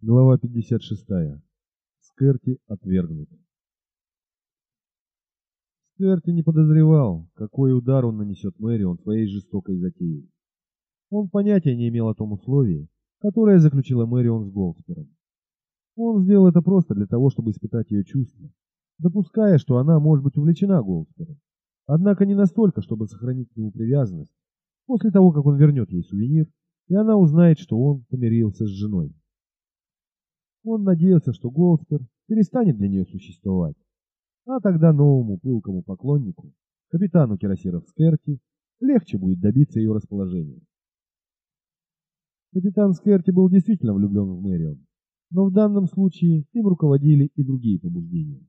Глава 56. Скерти отвергнут. Скерти не подозревал, какой удар он нанесет Мэрион своей жестокой затеей. Он понятия не имел о том условии, которое заключила Мэрион с Голдспером. Он сделал это просто для того, чтобы испытать ее чувства, допуская, что она может быть увлечена Голдспером, однако не настолько, чтобы сохранить к нему привязанность после того, как он вернет ей сувенир, и она узнает, что он помирился с женой. Он надеялся, что Голдспер перестанет для нее существовать. А тогда новому пылкому поклоннику, капитану Кирасиров Скерти, легче будет добиться ее расположения. Капитан Скерти был действительно влюблен в Мэрион, но в данном случае им руководили и другие побуждения.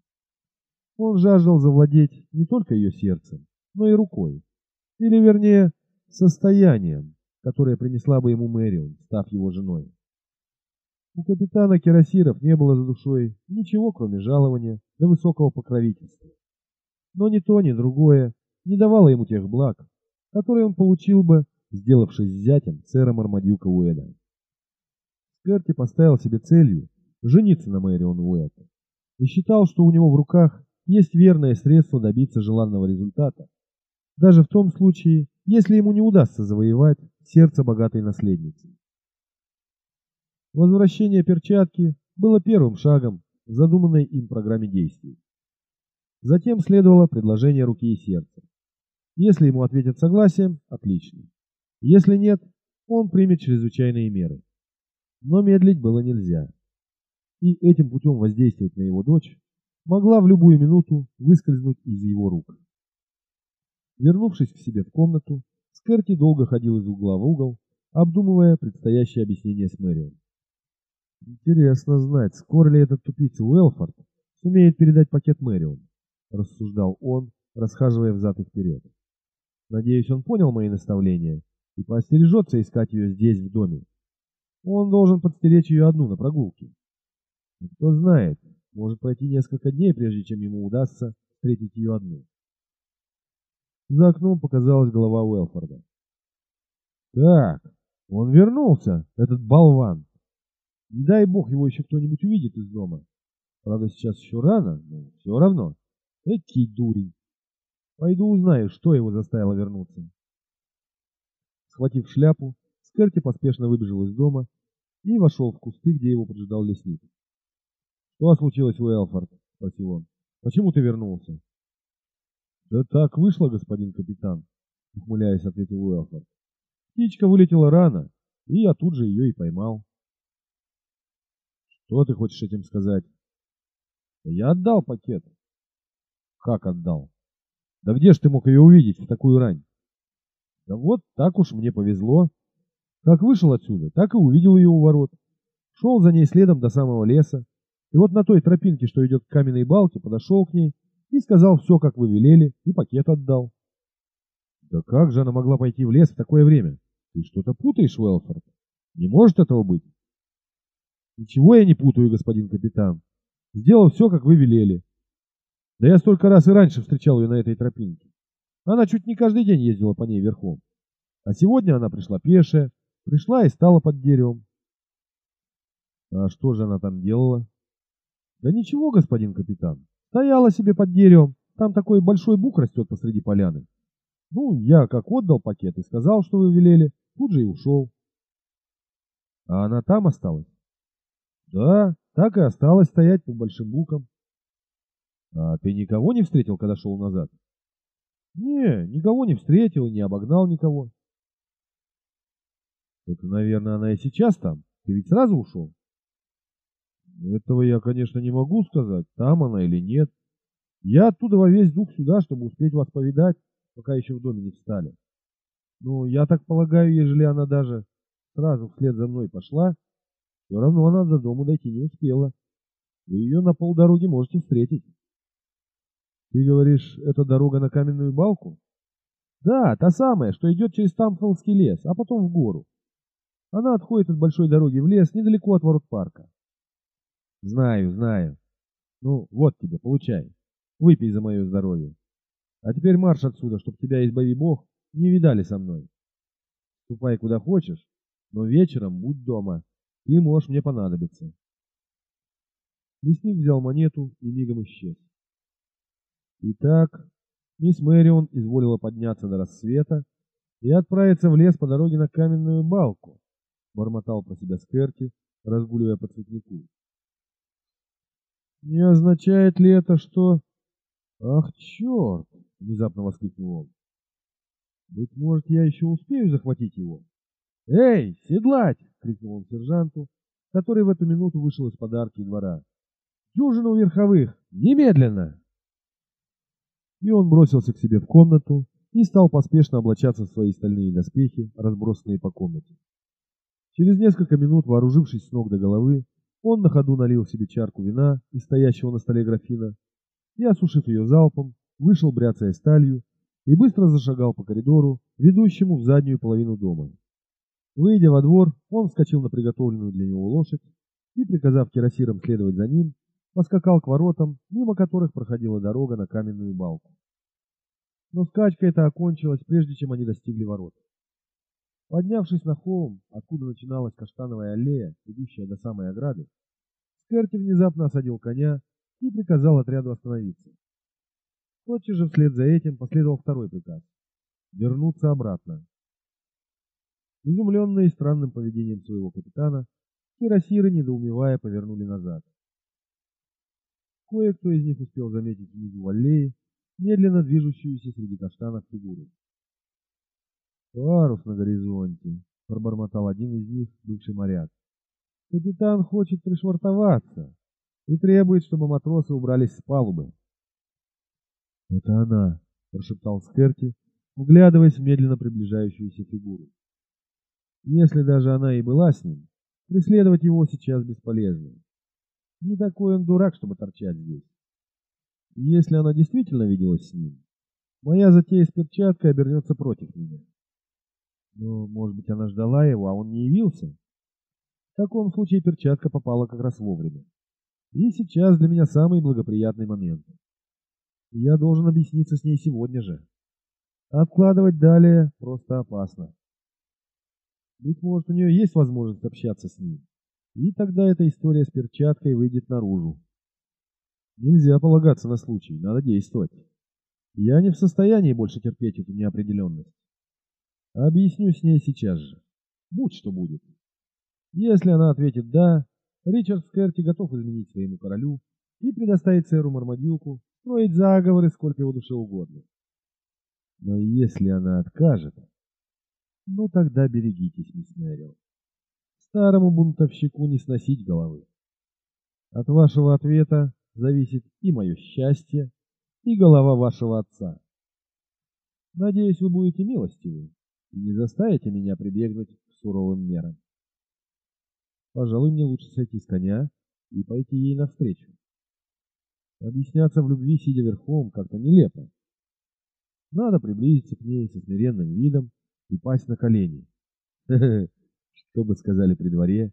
Он жаждал завладеть не только ее сердцем, но и рукой, или вернее, состоянием, которое принесла бы ему Мэрион, став его женой. У капитана Кирасиров не было за душой ничего, кроме жалования до высокого покровительства. Но ни то, ни другое не давало ему тех благ, которые он получил бы, сделавшись зятем сэра Мармадюка Уэда. Скерти поставил себе целью жениться на Мэрион Уэд и считал, что у него в руках есть верное средство добиться желанного результата, даже в том случае, если ему не удастся завоевать сердце богатой наследницы. Возвращение перчатки было первым шагом в задуманной им программе действий. Затем следовало предложение руки и сердца. Если ему ответят согласием, отлично. Если нет, он примет чрезвычайные меры. Но медлить было нельзя. И этим путем воздействовать на его дочь могла в любую минуту выскользнуть из его рук. Вернувшись к себе в комнату, Скерти долго ходил из угла в угол, обдумывая предстоящее объяснение с Мэрион. Интересно знать, скоро ли этот тупица Уэлфорд сумеет передать пакет Мэрион, рассуждал он, расхаживая взад и вперед. Надеюсь, он понял мои наставления и поостережется искать ее здесь, в доме. Он должен подстеречь ее одну на прогулке. И кто знает, может пройти несколько дней, прежде чем ему удастся встретить ее одну. За окном показалась голова Уэлфорда. Так, он вернулся, этот болван. Не дай бог его еще кто-нибудь увидит из дома. Правда, сейчас еще рано, но все равно. Экий дурень. Пойду узнаю, что его заставило вернуться. Схватив шляпу, Скерти поспешно выбежал из дома и вошел в кусты, где его поджидал лесник. «Что случилось, Уэлфорд?» — спросил он. «Почему ты вернулся?» «Да так вышло, господин капитан», — ухмыляясь, ответил Уэлфорд. «Птичка вылетела рано, и я тут же ее и поймал». Что ты хочешь этим сказать? Я отдал пакет. Как отдал? Да где ж ты мог ее увидеть в такую рань? Да вот так уж мне повезло. Как вышел отсюда, так и увидел ее у ворот. Шел за ней следом до самого леса. И вот на той тропинке, что идет к каменной балке, подошел к ней и сказал все, как вы велели, и пакет отдал. Да как же она могла пойти в лес в такое время? Ты что-то путаешь, Уэлфорд? Не может этого быть. Ничего я не путаю, господин капитан. Сделал все, как вы велели. Да я столько раз и раньше встречал ее на этой тропинке. Она чуть не каждый день ездила по ней верхом. А сегодня она пришла пешая, пришла и стала под деревом. А что же она там делала? Да ничего, господин капитан. Стояла себе под деревом. Там такой большой бук растет посреди поляны. Ну, я как отдал пакет и сказал, что вы велели, тут же и ушел. А она там осталась? Да, так и осталось стоять под большим буком. А ты никого не встретил, когда шел назад? Не, никого не встретил и не обогнал никого. Это, наверное, она и сейчас там. Ты ведь сразу ушел? Этого я, конечно, не могу сказать, там она или нет. Я оттуда во весь дух сюда, чтобы успеть вас повидать, пока еще в доме не встали. Ну, я так полагаю, ежели она даже сразу вслед за мной пошла, все равно она до дома дойти не успела. Вы ее на полдороги можете встретить. Ты говоришь, это дорога на каменную балку? Да, та самая, что идет через Тамфолский лес, а потом в гору. Она отходит от большой дороги в лес недалеко от ворот парка. Знаю, знаю. Ну, вот тебе, получай. Выпей за мое здоровье. А теперь марш отсюда, чтоб тебя, избави Бог, не видали со мной. Ступай куда хочешь, но вечером будь дома. Ты можешь мне понадобиться. Лесник взял монету и мигом исчез. Итак, мисс Мэрион изволила подняться до рассвета и отправиться в лес по дороге на каменную балку, бормотал про себя Скерти, разгуливая по цветнику. Не означает ли это, что... Ах, черт! Внезапно воскликнул он. Быть может, я еще успею захватить его? Эй, седлать! Крикнул он сержанту, который в эту минуту вышел из подарки двора. Дюжину верховых! Немедленно! И он бросился к себе в комнату и стал поспешно облачаться в свои стальные доспехи, разбросанные по комнате. Через несколько минут, вооружившись с ног до головы, он на ходу налил себе чарку вина из стоящего на столе графина и, осушив ее залпом, вышел, бряцая сталью, и быстро зашагал по коридору, ведущему в заднюю половину дома. Выйдя во двор, он вскочил на приготовленную для него лошадь и, приказав кирасирам следовать за ним, поскакал к воротам, мимо которых проходила дорога на каменную балку. Но скачка эта окончилась, прежде чем они достигли ворот. Поднявшись на холм, откуда начиналась каштановая аллея, идущая до самой ограды, Скерти внезапно осадил коня и приказал отряду остановиться. Тотчас же вслед за этим последовал второй приказ — вернуться обратно. Изумленные странным поведением своего капитана, кирасиры, недоумевая, повернули назад. Кое-кто из них успел заметить внизу в аллее медленно движущуюся среди каштанов фигуру. «Парус на горизонте», — пробормотал один из них, бывший моряк. «Капитан хочет пришвартоваться и требует, чтобы матросы убрались с палубы». «Это она», — прошептал Скерти, вглядываясь в медленно приближающуюся фигуру. «Если даже она и была с ним, преследовать его сейчас бесполезно. Не такой он дурак, чтобы торчать здесь. Если она действительно виделась с ним, моя затея с перчаткой обернется против меня. Но, может быть, она ждала его, а он не явился? В таком случае перчатка попала как раз вовремя. И сейчас для меня самый благоприятный момент. Я должен объясниться с ней сегодня же. Откладывать далее просто опасно. Быть может, у нее есть возможность общаться с ним. И тогда эта история с перчаткой выйдет наружу. Нельзя полагаться на случай, надо действовать. Я не в состоянии больше терпеть эту неопределенность. Объясню с ней сейчас же. Будь что будет. Если она ответит «да», Ричард Скерти готов изменить своему королю и предоставить сэру Мармадюку строить заговоры сколько его душе угодно. Но если она откажет, ну тогда берегитесь, мисс Мэрил. Старому бунтовщику не сносить головы. От вашего ответа зависит и мое счастье, и голова вашего отца. Надеюсь, вы будете милостивы и не заставите меня прибегнуть к суровым мерам. Пожалуй, мне лучше сойти с коня и пойти ей навстречу. Объясняться в любви, сидя верхом, как-то нелепо. Надо приблизиться к ней со смиренным видом и пасть на колени. Что бы сказали при дворе?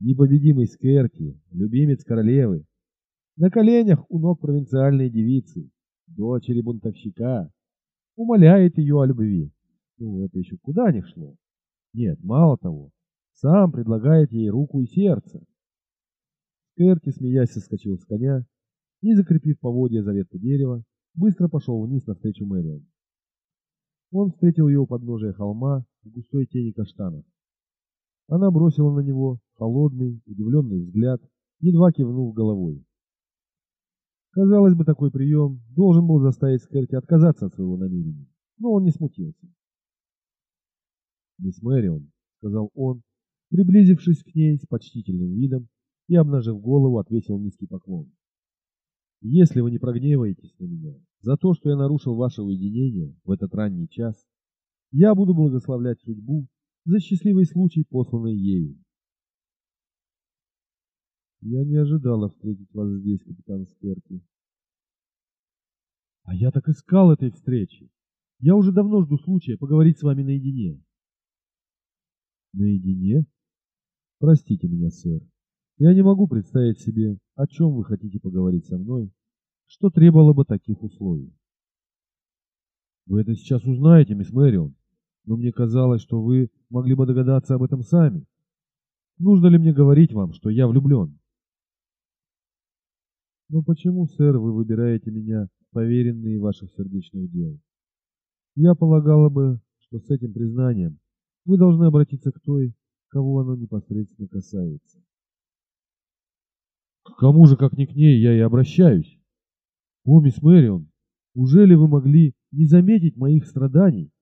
Непобедимый Скерти, любимец королевы, на коленях у ног провинциальной девицы, дочери бунтовщика, умоляет ее о любви. Ну, это еще куда ни шло. Нет, мало того, сам предлагает ей руку и сердце. Скерти, смеясь, соскочил с коня и, закрепив поводья за ветку дерева, быстро пошел вниз навстречу Мэрион. Он встретил ее у подножия холма в густой тени каштанов. Она бросила на него холодный, удивленный взгляд, едва кивнув головой. Казалось бы, такой прием должен был заставить Скерти отказаться от своего намерения, но он не смутился. «Мисс Мэрион», — сказал он, приблизившись к ней с почтительным видом и, обнажив голову, ответил низкий поклон. «Если вы не прогневаетесь на меня за то, что я нарушил ваше уединение в этот ранний час, я буду благословлять судьбу за счастливый случай, посланный ею. Я не ожидала встретить вас здесь, капитан Сперки. А я так искал этой встречи. Я уже давно жду случая поговорить с вами наедине. Наедине? Простите меня, сэр. Я не могу представить себе, о чем вы хотите поговорить со мной, что требовало бы таких условий. Вы это сейчас узнаете, мисс Мэрион, но мне казалось, что вы могли бы догадаться об этом сами. Нужно ли мне говорить вам, что я влюблен? Но почему, сэр, вы выбираете меня поверенные ваших сердечных дел? Я полагала бы, что с этим признанием вы должны обратиться к той, кого оно непосредственно касается. К кому же, как не к ней, я и обращаюсь? О, мисс Мэрион, ужели вы могли не заметить моих страданий,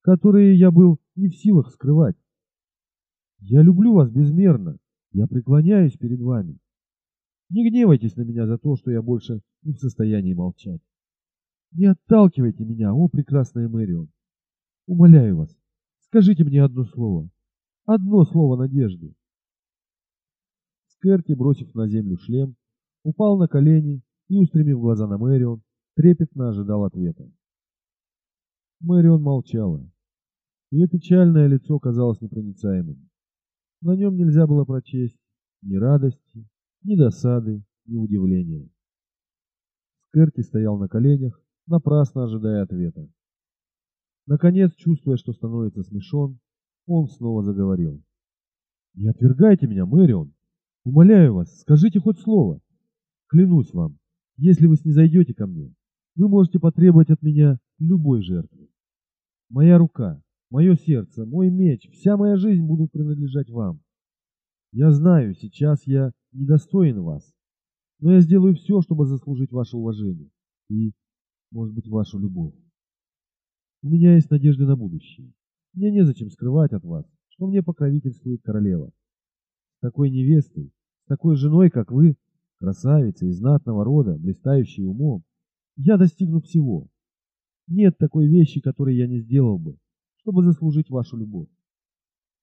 которые я был не в силах скрывать? Я люблю вас безмерно, я преклоняюсь перед вами. Не гневайтесь на меня за то, что я больше не в состоянии молчать. Не отталкивайте меня, о прекрасная Мэрион. Умоляю вас, скажите мне одно слово. Одно слово надежды. Скерти, бросив на землю шлем, упал на колени и, устремив глаза на Мэрион, трепетно ожидал ответа. Мэрион молчала. Ее печальное лицо казалось непроницаемым. На нем нельзя было прочесть ни радости, ни досады, ни удивления. Скерти стоял на коленях, напрасно ожидая ответа. Наконец, чувствуя, что становится смешон, он снова заговорил. «Не отвергайте меня, Мэрион! Умоляю вас, скажите хоть слово. Клянусь вам, если вы снизойдете ко мне, вы можете потребовать от меня любой жертвы. Моя рука, мое сердце, мой меч, вся моя жизнь будут принадлежать вам. Я знаю, сейчас я недостоин вас, но я сделаю все, чтобы заслужить ваше уважение и, может быть, вашу любовь. У меня есть надежды на будущее. Мне незачем скрывать от вас, что мне покровительствует королева. С такой невестой, с такой женой, как вы, красавица из знатного рода, блистающей умом, я достигну всего. Нет такой вещи, которой я не сделал бы, чтобы заслужить вашу любовь.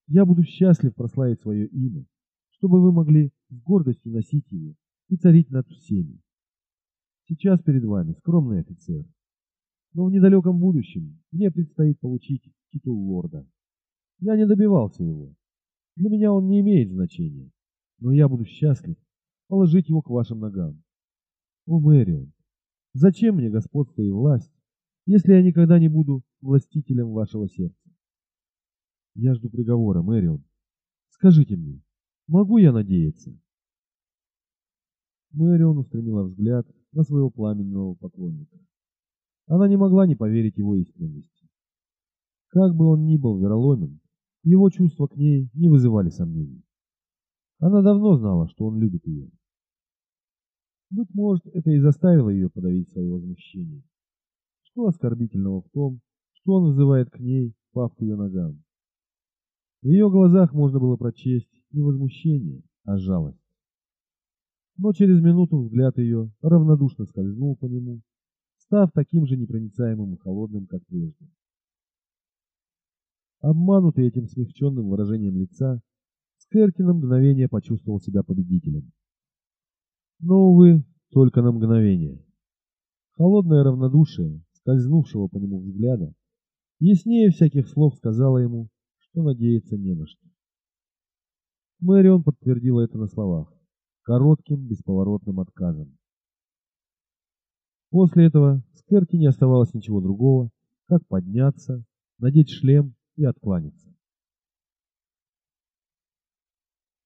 Я буду счастлив прославить свое имя, чтобы вы могли с гордостью носить его и царить над всеми. Сейчас перед вами скромный офицер, но в недалеком будущем мне предстоит получить титул лорда. Я не добивался его. Для меня он не имеет значения но я буду счастлив положить его к вашим ногам. О, Мэрион, зачем мне господство и власть, если я никогда не буду властителем вашего сердца? Я жду приговора, Мэрион. Скажите мне, могу я надеяться? Мэрион устремила взгляд на своего пламенного поклонника. Она не могла не поверить его искренности. Как бы он ни был вероломен, его чувства к ней не вызывали сомнений. Она давно знала, что он любит ее. Быть может, это и заставило ее подавить свое возмущение. Что оскорбительного в том, что он вызывает к ней, пав к ее ногам? В ее глазах можно было прочесть не возмущение, а жалость. Но через минуту взгляд ее равнодушно скользнул по нему, став таким же непроницаемым и холодным, как прежде. Обманутый этим смягченным выражением лица, Скерти на мгновение почувствовал себя победителем. Но, увы, только на мгновение. Холодное равнодушие, скользнувшего по нему взгляда, яснее всяких слов сказала ему, что надеяться не на что. Мэрион подтвердила это на словах, коротким, бесповоротным отказом. После этого Скерти не оставалось ничего другого, как подняться, надеть шлем и откланяться.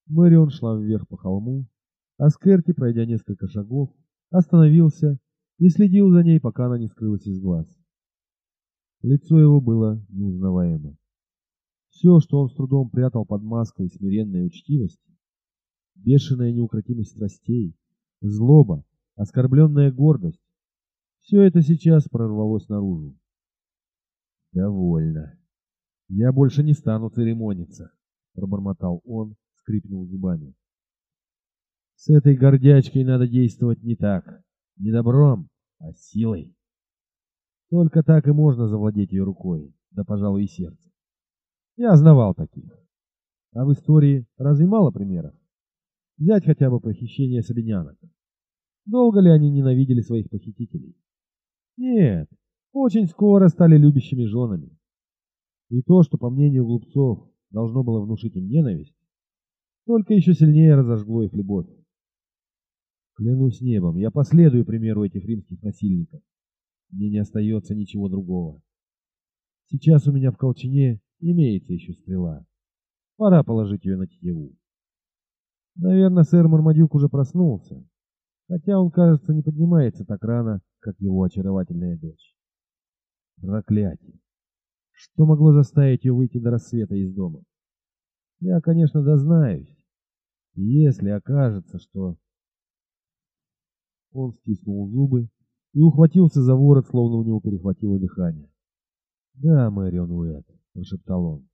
Мэрион шла вверх по холму, а Скерти, пройдя несколько шагов, остановился и следил за ней, пока она не скрылась из глаз. Лицо его было неузнаваемо. Все, что он с трудом прятал под маской смиренной учтивости, бешеная неукротимость страстей, злоба, оскорбленная гордость, все это сейчас прорвалось наружу. «Довольно. Я больше не стану церемониться», — пробормотал он, скрипнул зубами. С этой гордячкой надо действовать не так, не добром, а силой. Только так и можно завладеть ее рукой, да, пожалуй, и сердцем. Я знавал таких. А в истории разве мало примеров? Взять хотя бы похищение сабинянок. Долго ли они ненавидели своих похитителей? Нет, очень скоро стали любящими женами. И то, что, по мнению глупцов, должно было внушить им ненависть, только еще сильнее разожгло их любовь. Клянусь небом, я последую примеру этих римских насильников. Мне не остается ничего другого. Сейчас у меня в колчине имеется еще стрела. Пора положить ее на тетиву. Наверное, сэр Мармадюк уже проснулся. хотя он, кажется, не поднимается так рано, как его очаровательная дочь. Проклятие! Что могло заставить ее выйти до рассвета из дома? Я, конечно, дознаюсь. Если окажется, что... Он стиснул зубы и ухватился за ворот, словно у него перехватило дыхание. «Да, Мэрион Уэт», — прошептал он.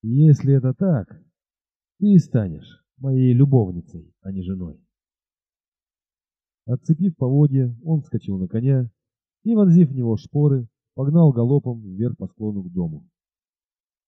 «Если это так, ты станешь моей любовницей, а не женой». Отцепив поводья, он вскочил на коня и, вонзив в него шпоры, погнал галопом вверх по склону к дому.